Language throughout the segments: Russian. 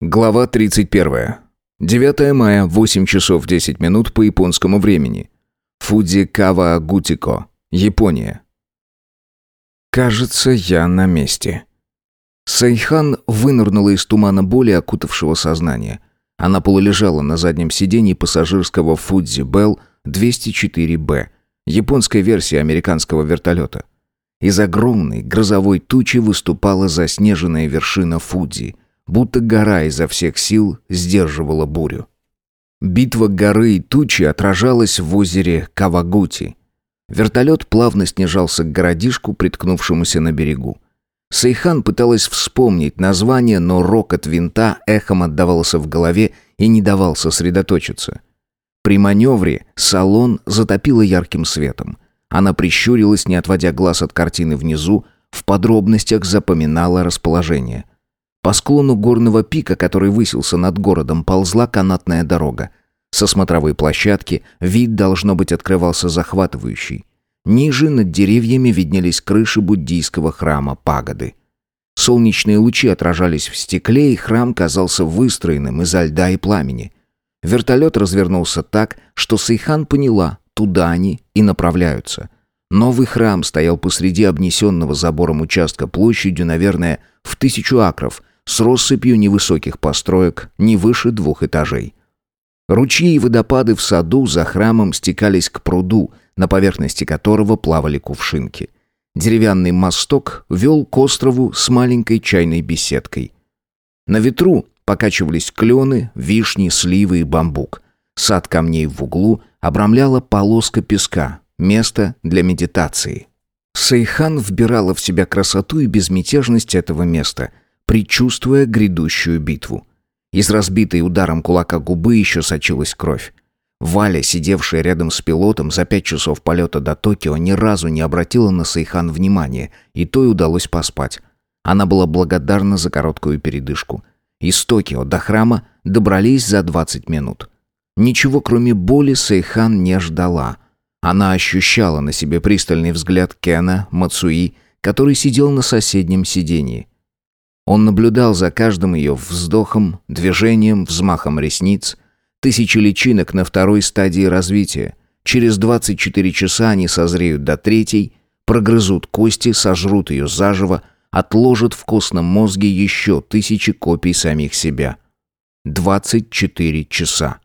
Глава 31. 9 мая, 8 часов 10 минут по японскому времени. Фудзи Каваагутико, Япония. Кажется, я на месте. Сейхан вынырнула из тумана боли, окутавшего сознание. Она полулежала на заднем сиденье пассажирского Fuji Bell 204B, японской версии американского вертолета. Из огромной грозовой тучи выступала заснеженная вершина Фудзи – будто гора изо всех сил сдерживала бурю. Битва горы и тучи отражалась в озере Кавагути. Вертолет плавно снижался к городишку, приткнувшемуся на берегу. Сейхан пыталась вспомнить название, но рокот винта эхом отдавался в голове и не давал сосредоточиться. При маневре салон затопило ярким светом. Она прищурилась, не отводя глаз от картины внизу, в подробностях запоминала расположение – по склону горного пика, который высился над городом, ползла канатная дорога. Со смотровой площадки вид, должно быть, открывался захватывающий. Ниже, над деревьями, виднелись крыши буддийского храма Пагоды. Солнечные лучи отражались в стекле, и храм казался выстроенным изо льда и пламени. Вертолет развернулся так, что Сейхан поняла, туда они и направляются. Новый храм стоял посреди обнесенного забором участка площадью, наверное, в тысячу акров, с россыпью невысоких построек не выше двух этажей. Ручьи и водопады в саду за храмом стекались к пруду, на поверхности которого плавали кувшинки. Деревянный мосток вел к острову с маленькой чайной беседкой. На ветру покачивались клены, вишни, сливы и бамбук. Сад камней в углу обрамляла полоска песка, место для медитации. Сейхан вбирала в себя красоту и безмятежность этого места – предчувствуя грядущую битву. Из разбитой ударом кулака губы еще сочилась кровь. Валя, сидевшая рядом с пилотом за пять часов полета до Токио, ни разу не обратила на Сейхан внимания, и той удалось поспать. Она была благодарна за короткую передышку. Из Токио до храма добрались за 20 минут. Ничего, кроме боли, Сейхан не ждала. Она ощущала на себе пристальный взгляд Кена Мацуи, который сидел на соседнем сиденье. Он наблюдал за каждым ее вздохом, движением, взмахом ресниц. Тысячи личинок на второй стадии развития. Через 24 часа они созреют до третьей, прогрызут кости, сожрут ее заживо, отложат в костном мозге еще тысячи копий самих себя. 24 часа.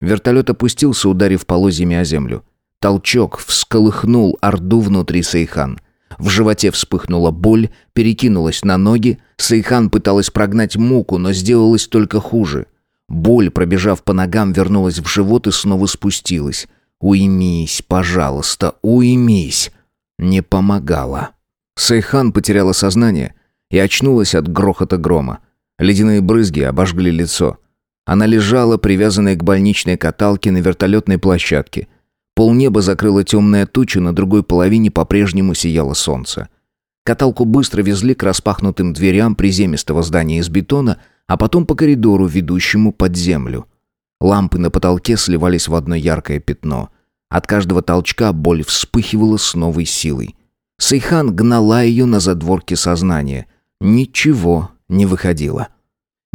Вертолет опустился, ударив полозьями о землю. Толчок всколыхнул орду внутри Сейхан. В животе вспыхнула боль, перекинулась на ноги. Сейхан пыталась прогнать муку, но сделалось только хуже. Боль, пробежав по ногам, вернулась в живот и снова спустилась. «Уймись, пожалуйста, уймись!» Не помогала. Сайхан потеряла сознание и очнулась от грохота грома. Ледяные брызги обожгли лицо. Она лежала, привязанная к больничной каталке на вертолетной площадке – Полнеба закрыла темная туча, на другой половине по-прежнему сияло солнце. Каталку быстро везли к распахнутым дверям приземистого здания из бетона, а потом по коридору, ведущему под землю. Лампы на потолке сливались в одно яркое пятно. От каждого толчка боль вспыхивала с новой силой. Сейхан гнала ее на задворке сознания. Ничего не выходило.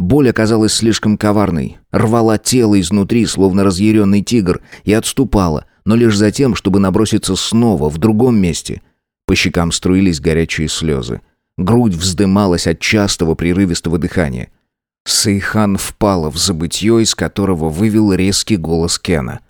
Боль оказалась слишком коварной, рвала тело изнутри, словно разъяренный тигр, и отступала, но лишь за тем, чтобы наброситься снова в другом месте. По щекам струились горячие слезы. Грудь вздымалась от частого прерывистого дыхания. Сейхан впала в забытье, из которого вывел резкий голос Кена.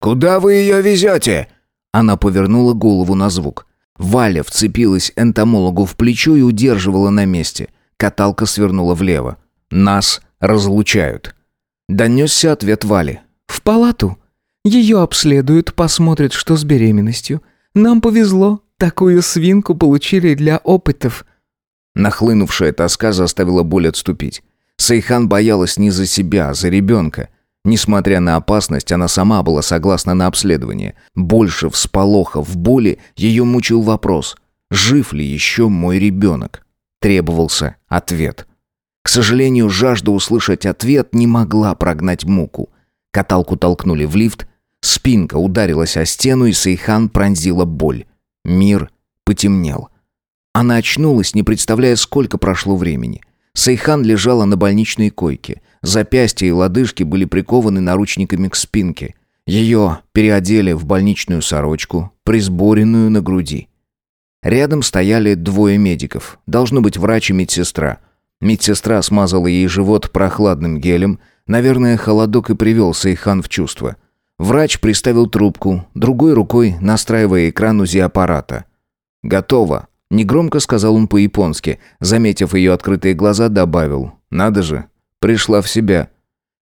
«Куда вы ее везете?» Она повернула голову на звук. Валя вцепилась энтомологу в плечо и удерживала на месте. Каталка свернула влево. «Нас разлучают». Донесся ответ Вали. «В палату». Ее обследуют, посмотрят, что с беременностью. Нам повезло, такую свинку получили для опытов». Нахлынувшая тоска заставила боль отступить. Сайхан боялась не за себя, а за ребенка. Несмотря на опасность, она сама была согласна на обследование. Больше всполоха в боли ее мучил вопрос, жив ли еще мой ребенок. Требовался ответ. К сожалению, жажда услышать ответ не могла прогнать муку. Каталку толкнули в лифт, Спинка ударилась о стену, и Сейхан пронзила боль. Мир потемнел. Она очнулась, не представляя, сколько прошло времени. Сайхан лежала на больничной койке. Запястья и лодыжки были прикованы наручниками к спинке. Ее переодели в больничную сорочку, присборенную на груди. Рядом стояли двое медиков. Должно быть врач и медсестра. Медсестра смазала ей живот прохладным гелем. Наверное, холодок и привел Сайхан в чувство. Врач приставил трубку, другой рукой настраивая экран УЗИ-аппарата. «Готово», — негромко сказал он по-японски. Заметив ее открытые глаза, добавил. «Надо же, пришла в себя».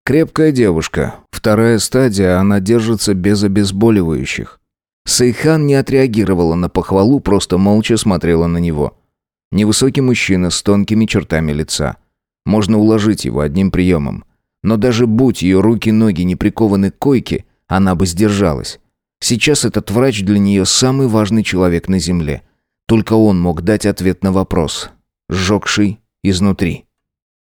«Крепкая девушка. Вторая стадия, она держится без обезболивающих». Сайхан не отреагировала на похвалу, просто молча смотрела на него. Невысокий мужчина с тонкими чертами лица. Можно уложить его одним приемом. Но даже будь ее руки-ноги не прикованы к койке, она бы сдержалась. Сейчас этот врач для нее самый важный человек на Земле. Только он мог дать ответ на вопрос, сжегший изнутри.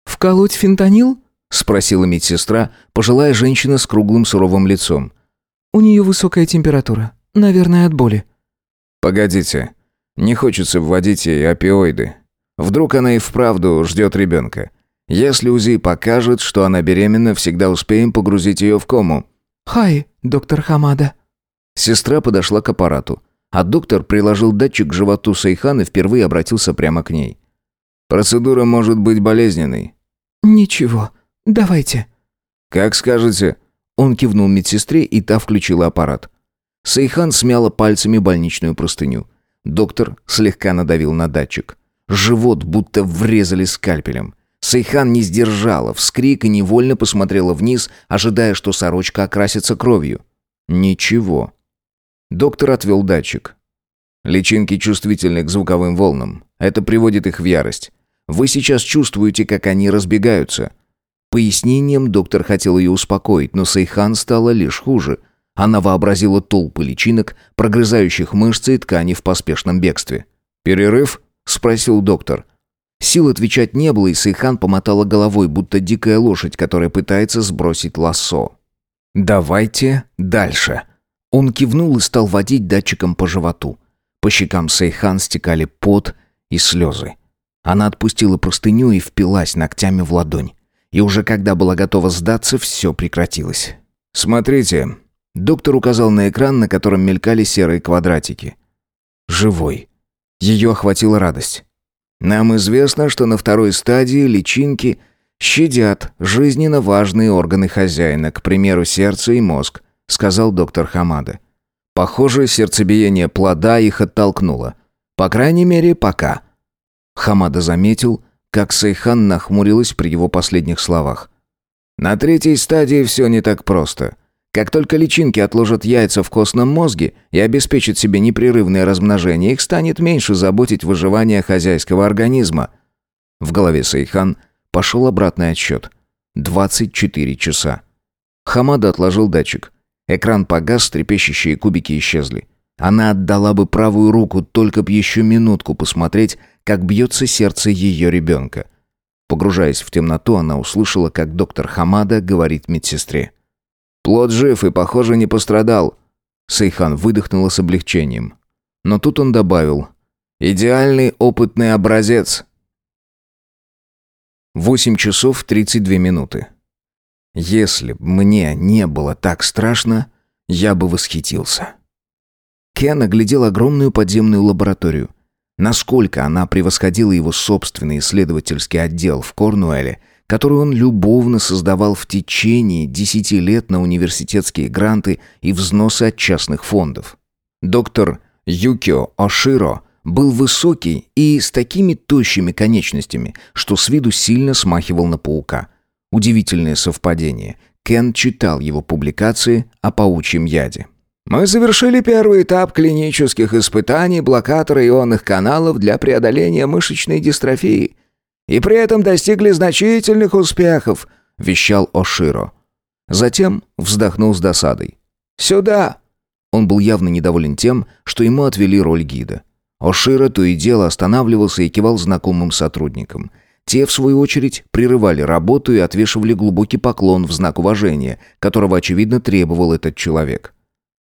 «Вколоть фентанил?» — спросила медсестра, пожилая женщина с круглым суровым лицом. «У нее высокая температура. Наверное, от боли». «Погодите. Не хочется вводить ей опиоиды. Вдруг она и вправду ждет ребенка. Если УЗИ покажет, что она беременна, всегда успеем погрузить ее в кому». «Хай, доктор Хамада». Сестра подошла к аппарату, а доктор приложил датчик к животу Сайхан и впервые обратился прямо к ней. «Процедура может быть болезненной». «Ничего, давайте». «Как скажете». Он кивнул медсестре, и та включила аппарат. Сайхан смяла пальцами больничную простыню. Доктор слегка надавил на датчик. Живот будто врезали скальпелем. Сайхан не сдержала вскрик и невольно посмотрела вниз, ожидая, что сорочка окрасится кровью. Ничего. Доктор отвел датчик. Личинки чувствительны к звуковым волнам. Это приводит их в ярость. Вы сейчас чувствуете, как они разбегаются. Пояснением доктор хотел ее успокоить, но Сайхан стало лишь хуже. Она вообразила толпы личинок, прогрызающих мышцы и ткани в поспешном бегстве. «Перерыв?» – спросил доктор. Сил отвечать не было, и Сайхан помотала головой, будто дикая лошадь, которая пытается сбросить лассо. «Давайте дальше». Он кивнул и стал водить датчиком по животу. По щекам Сайхан стекали пот и слезы. Она отпустила простыню и впилась ногтями в ладонь. И уже когда была готова сдаться, все прекратилось. «Смотрите». Доктор указал на экран, на котором мелькали серые квадратики. «Живой». Ее охватила радость. «Нам известно, что на второй стадии личинки щадят жизненно важные органы хозяина, к примеру, сердце и мозг», сказал доктор Хамада. «Похоже, сердцебиение плода их оттолкнуло. По крайней мере, пока». Хамада заметил, как Сайхан нахмурилась при его последних словах. «На третьей стадии все не так просто. Как только личинки отложат яйца в костном мозге и обеспечат себе непрерывное размножение, их станет меньше заботить выживание хозяйского организма». В голове Сайхан пошел обратный отсчет. 24 часа. Хамада отложил датчик. Экран погас, трепещущие кубики исчезли. Она отдала бы правую руку, только б еще минутку посмотреть, как бьется сердце ее ребенка. Погружаясь в темноту, она услышала, как доктор Хамада говорит медсестре. «Плод жив и, похоже, не пострадал». Сейхан выдохнула с облегчением. Но тут он добавил. «Идеальный опытный образец». Восемь часов тридцать две минуты. Если б мне не было так страшно, я бы восхитился. Кен оглядел огромную подземную лабораторию. Насколько она превосходила его собственный исследовательский отдел в Корнуэле, который он любовно создавал в течение десяти лет на университетские гранты и взносы от частных фондов. Доктор Юкио Оширо был высокий и с такими тощими конечностями, что с виду сильно смахивал на паука. Удивительное совпадение. Кен читал его публикации о паучьем яде. Мы завершили первый этап клинических испытаний блокатора ионных каналов для преодоления мышечной дистрофии. И при этом достигли значительных успехов, вещал Оширо. Затем вздохнул с досадой. Сюда. Он был явно недоволен тем, что ему отвели роль гида. Оширо то и дело останавливался и кивал знакомым сотрудникам. Те, в свою очередь, прерывали работу и отвешивали глубокий поклон в знак уважения, которого, очевидно, требовал этот человек.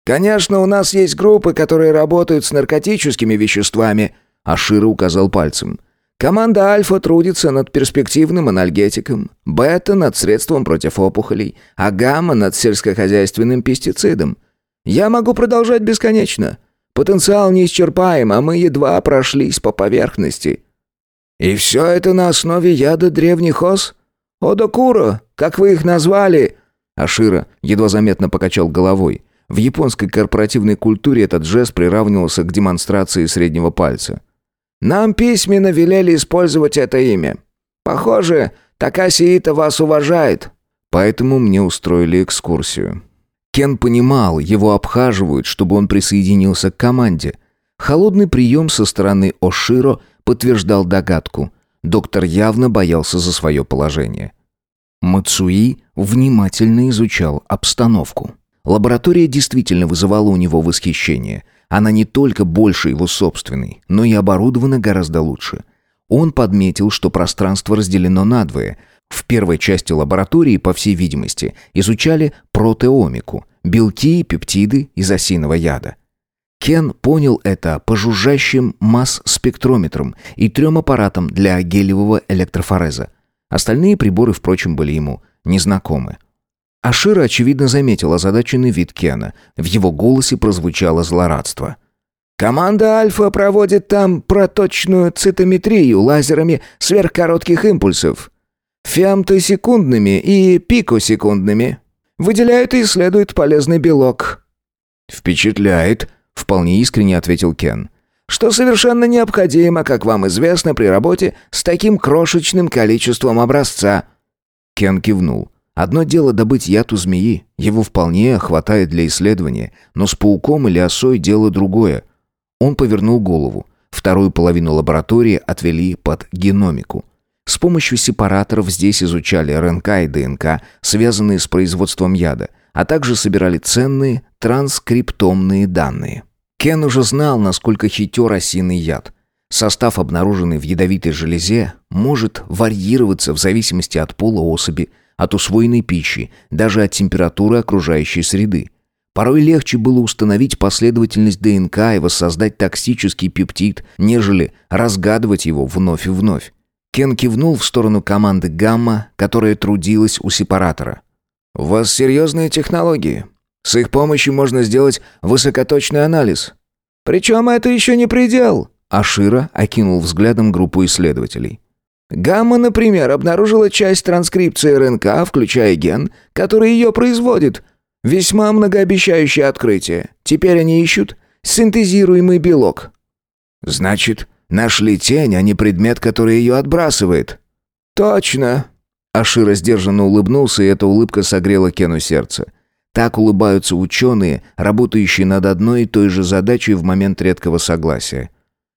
«Конечно, у нас есть группы, которые работают с наркотическими веществами», Ашира указал пальцем. Команда Альфа трудится над перспективным анальгетиком, Бета над средством против опухолей, а Гамма над сельскохозяйственным пестицидом. Я могу продолжать бесконечно. Потенциал неисчерпаем, а мы едва прошлись по поверхности. И все это на основе яда древних ос? Одокура, как вы их назвали?» Ашира едва заметно покачал головой. В японской корпоративной культуре этот жест приравнивался к демонстрации среднего пальца. «Нам письменно велели использовать это имя. Похоже, Такаси Ита вас уважает». Поэтому мне устроили экскурсию. Кен понимал, его обхаживают, чтобы он присоединился к команде. Холодный прием со стороны Оширо подтверждал догадку. Доктор явно боялся за свое положение. Мацуи внимательно изучал обстановку. Лаборатория действительно вызывала у него восхищение. Она не только больше его собственной, но и оборудована гораздо лучше. Он подметил, что пространство разделено надвое – в первой части лаборатории, по всей видимости, изучали протеомику, белки и пептиды из осиного яда. Кен понял это по жужжащим масс-спектрометрам и трем аппаратам для гелевого электрофореза. Остальные приборы, впрочем, были ему незнакомы. Ашира, очевидно, заметил озадаченный вид Кена. В его голосе прозвучало злорадство. «Команда Альфа проводит там проточную цитометрию лазерами сверхкоротких импульсов фемтосекундными и пикосекундными. Выделяют и исследуют полезный белок». «Впечатляет», — вполне искренне ответил Кен. «Что совершенно необходимо, как вам известно, при работе с таким крошечным количеством образца». Кен кивнул. Одно дело добыть яд у змеи, его вполне хватает для исследования, но с пауком или осой дело другое. Он повернул голову. Вторую половину лаборатории отвели под геномику. С помощью сепараторов здесь изучали РНК и ДНК, связанные с производством яда, а также собирали ценные транскриптомные данные. Кен уже знал, насколько хитер осиный яд. Состав, обнаруженный в ядовитой железе, может варьироваться в зависимости от пола особи, от усвоенной пищи, даже от температуры окружающей среды. Порой легче было установить последовательность ДНК и воссоздать токсический пептид, нежели разгадывать его вновь и вновь. Кен кивнул в сторону команды «Гамма», которая трудилась у сепаратора. «У вас серьезные технологии. С их помощью можно сделать высокоточный анализ. Причем это еще не предел». Ашира окинул взглядом группу исследователей. «Гамма, например, обнаружила часть транскрипции РНК, включая ген, который ее производит. Весьма многообещающее открытие. Теперь они ищут синтезируемый белок». «Значит, Нашли тень, а не предмет, который ее отбрасывает». «Точно». Ашира сдержанно улыбнулся, и эта улыбка согрела Кену сердце. Так улыбаются ученые, работающие над одной и той же задачей в момент редкого согласия.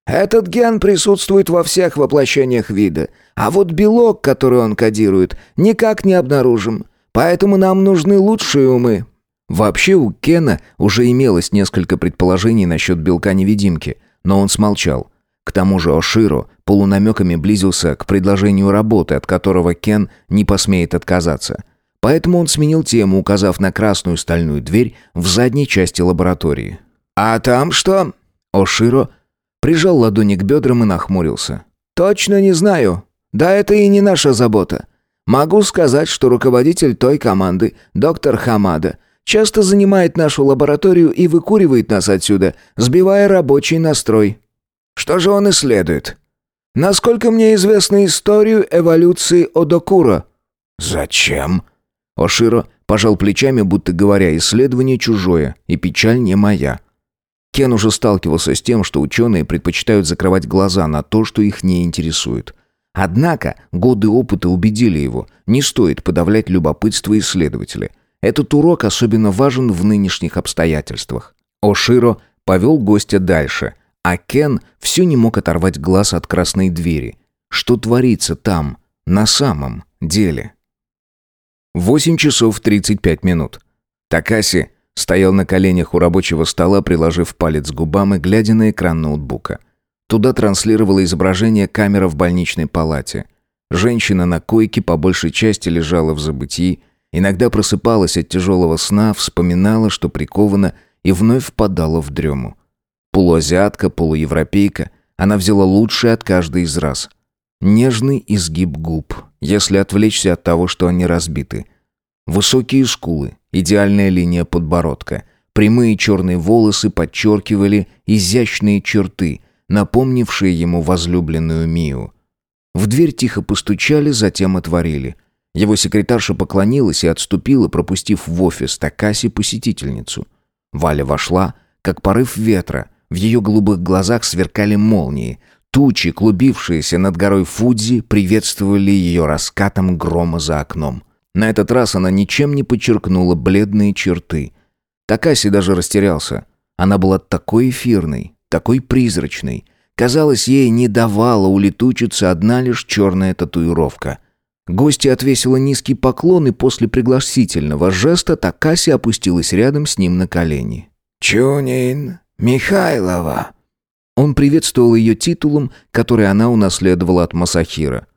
«Этот ген присутствует во всех воплощениях вида, а вот белок, который он кодирует, никак не обнаружим, поэтому нам нужны лучшие умы». Вообще у Кена уже имелось несколько предположений насчет белка-невидимки, но он смолчал. К тому же Оширо полунамеками близился к предложению работы, от которого Кен не посмеет отказаться. Поэтому он сменил тему, указав на красную стальную дверь в задней части лаборатории. «А там что?» Оширо прижал ладони к бедрам и нахмурился. «Точно не знаю. Да это и не наша забота. Могу сказать, что руководитель той команды, доктор Хамада, часто занимает нашу лабораторию и выкуривает нас отсюда, сбивая рабочий настрой». Что же он исследует? Насколько мне известно историю эволюции Одокура. Зачем? Оширо пожал плечами, будто говоря, исследование чужое, и печаль не моя. Кен уже сталкивался с тем, что ученые предпочитают закрывать глаза на то, что их не интересует. Однако годы опыта убедили его, не стоит подавлять любопытство исследователя. Этот урок особенно важен в нынешних обстоятельствах. Оширо повел гостя дальше, а Кен все не мог оторвать глаз от красной двери. Что творится там, на самом деле? Восемь часов тридцать пять минут. Такаси стоял на коленях у рабочего стола, приложив палец к губам и глядя на экран ноутбука. Туда транслировало изображение камера в больничной палате. Женщина на койке по большей части лежала в забытии, иногда просыпалась от тяжелого сна, вспоминала, что прикована, и вновь впадала в дрему. Полуазиатка, полуевропейка. Она взяла лучшее от каждой из раз. Нежный изгиб губ, если отвлечься от того, что они разбиты. Высокие скулы, идеальная линия подбородка. Прямые черные волосы подчеркивали изящные черты, напомнившие ему возлюбленную Мию. В дверь тихо постучали, затем отворили. Его секретарша поклонилась и отступила, пропустив в офис Такаси посетительницу. Валя вошла, как порыв ветра. В ее голубых глазах сверкали молнии. Тучи, клубившиеся над горой Фудзи, приветствовали ее раскатом грома за окном. На этот раз она ничем не подчеркнула бледные черты. Такаси даже растерялся. Она была такой эфирной, такой призрачной. Казалось, ей не давала улетучиться одна лишь черная татуировка. Гостья отвесила низкий поклон, и после пригласительного жеста Такаси опустилась рядом с ним на колени. «Чунин Михайлова», он приветствовал ее титулом, который она унаследовала от Масахира.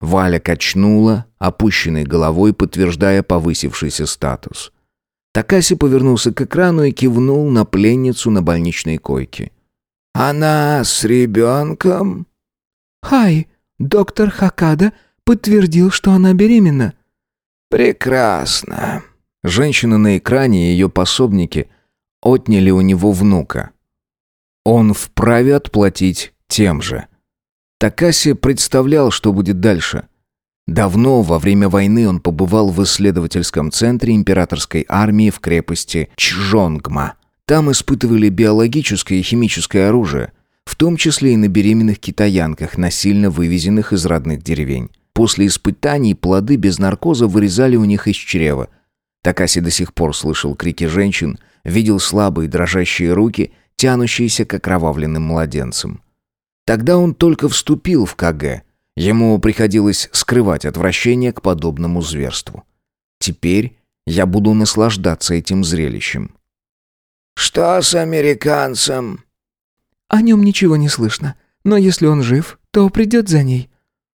Валя качнула, опущенной головой, подтверждая повысившийся статус. Такаси повернулся к экрану и кивнул на пленницу на больничной койке. «Она с ребенком?» «Хай, доктор Хакада подтвердил, что она беременна». «Прекрасно». Женщина на экране и ее пособники отняли у него внука. Он вправе отплатить тем же. Такаси представлял, что будет дальше. Давно, во время войны, он побывал в исследовательском центре императорской армии в крепости Чжонгма. Там испытывали биологическое и химическое оружие, в том числе и на беременных китаянках, насильно вывезенных из родных деревень. После испытаний плоды без наркоза вырезали у них из чрева. Такаси до сих пор слышал крики женщин, видел слабые дрожащие руки тянущийся к окровавленным младенцам. Тогда он только вступил в КГ. Ему приходилось скрывать отвращение к подобному зверству. Теперь я буду наслаждаться этим зрелищем. «Что с американцем?» «О нем ничего не слышно, но если он жив, то придет за ней».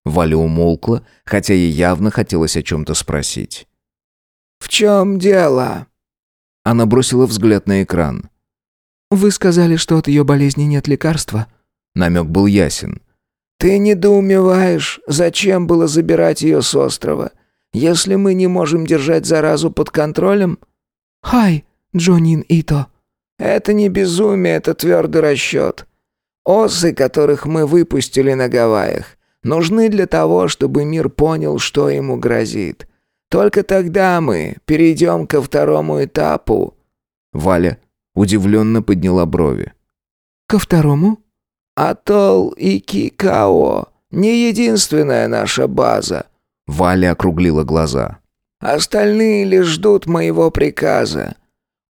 Валя умолкла, хотя ей явно хотелось о чем-то спросить. «В чем дело?» Она бросила взгляд на экран. «Вы сказали, что от ее болезни нет лекарства?» Намек был ясен. «Ты недоумеваешь, зачем было забирать ее с острова, если мы не можем держать заразу под контролем?» «Хай, Джонин Ито». «Это не безумие, это твердый расчет. Осы, которых мы выпустили на Гавайях, нужны для того, чтобы мир понял, что ему грозит. Только тогда мы перейдем ко второму этапу». Валя Удивленно подняла брови. «Ко второму?» «Атолл и Кикао. Не единственная наша база». Валя округлила глаза. «Остальные лишь ждут моего приказа.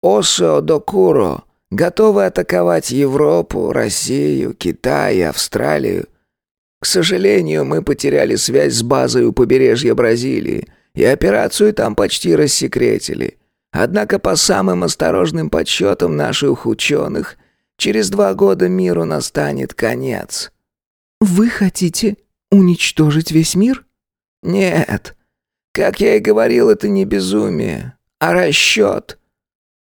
Осо Докуро готовы атаковать Европу, Россию, Китай Австралию. К сожалению, мы потеряли связь с базой у побережья Бразилии, и операцию там почти рассекретили. Однако по самым осторожным подсчетам наших ученых, через два года миру настанет конец». «Вы хотите уничтожить весь мир?» «Нет. Как я и говорил, это не безумие, а расчет».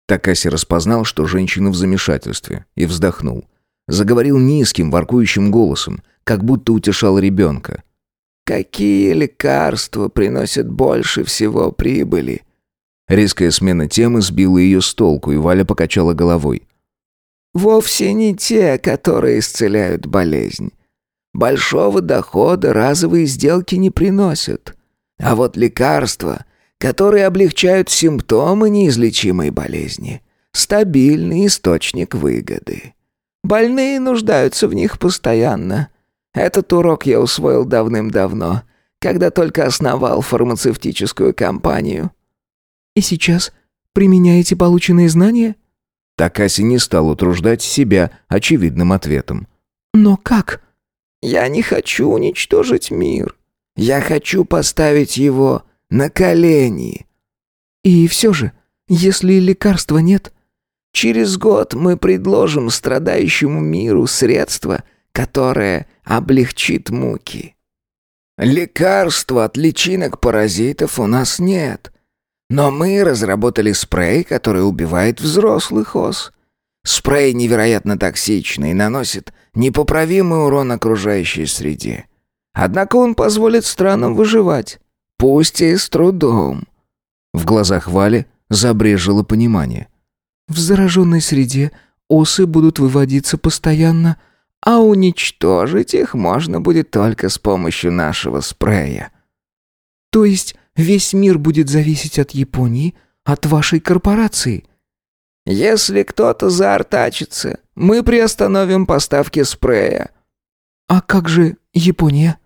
Такаси распознал, что женщина в замешательстве, и вздохнул. Заговорил низким, воркующим голосом, как будто утешал ребенка. «Какие лекарства приносят больше всего прибыли?» Резкая смена темы сбила ее с толку, и Валя покачала головой. «Вовсе не те, которые исцеляют болезнь. Большого дохода разовые сделки не приносят. А вот лекарства, которые облегчают симптомы неизлечимой болезни, стабильный источник выгоды. Больные нуждаются в них постоянно. Этот урок я усвоил давным-давно, когда только основал фармацевтическую компанию. И сейчас применяете полученные знания?» Такаси не стал утруждать себя очевидным ответом. «Но как?» «Я не хочу уничтожить мир. Я хочу поставить его на колени». «И все же, если лекарства нет...» «Через год мы предложим страдающему миру средство, которое облегчит муки. Лекарства от личинок паразитов у нас нет». Но мы разработали спрей, который убивает взрослых ос. Спрей невероятно токсичный и наносит непоправимый урон окружающей среде. Однако он позволит странам выживать. Пусть и с трудом». В глазах Вали забрежило понимание. «В зараженной среде осы будут выводиться постоянно, а уничтожить их можно будет только с помощью нашего спрея». «То есть весь мир будет зависеть от Японии, от вашей корпорации?» «Если кто-то заортачится, мы приостановим поставки спрея». «А как же Япония?»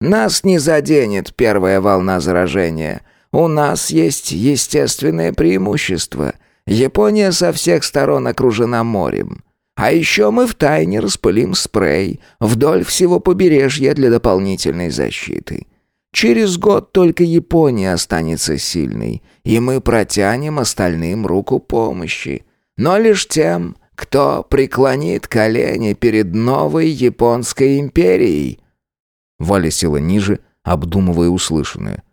«Нас не заденет первая волна заражения. У нас есть естественное преимущество. Япония со всех сторон окружена морем. А еще мы втайне распылим спрей вдоль всего побережья для дополнительной защиты. Через год только Япония останется сильной, и мы протянем остальным руку помощи. Но лишь тем, кто преклонит колени перед новой японской империей». Валя села ниже, обдумывая услышанное.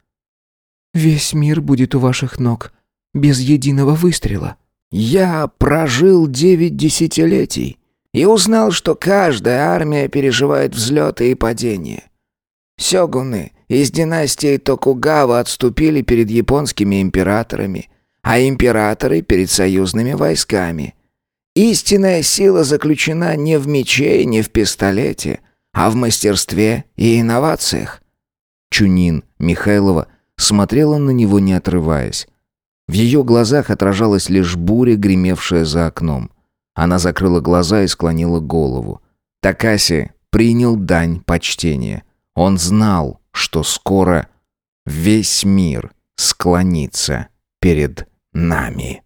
«Весь мир будет у ваших ног, без единого выстрела». «Я прожил девять десятилетий и узнал, что каждая армия переживает взлеты и падения. Сёгуны из династии Токугава отступили перед японскими императорами, а императоры перед союзными войсками. Истинная сила заключена не в мече и не в пистолете, а в мастерстве и инновациях. Чунин Михайлова смотрела на него, не отрываясь. В ее глазах отражалась лишь буря, гремевшая за окном. Она закрыла глаза и склонила голову. Такаси принял дань почтения. Он знал, что скоро весь мир склонится перед нами.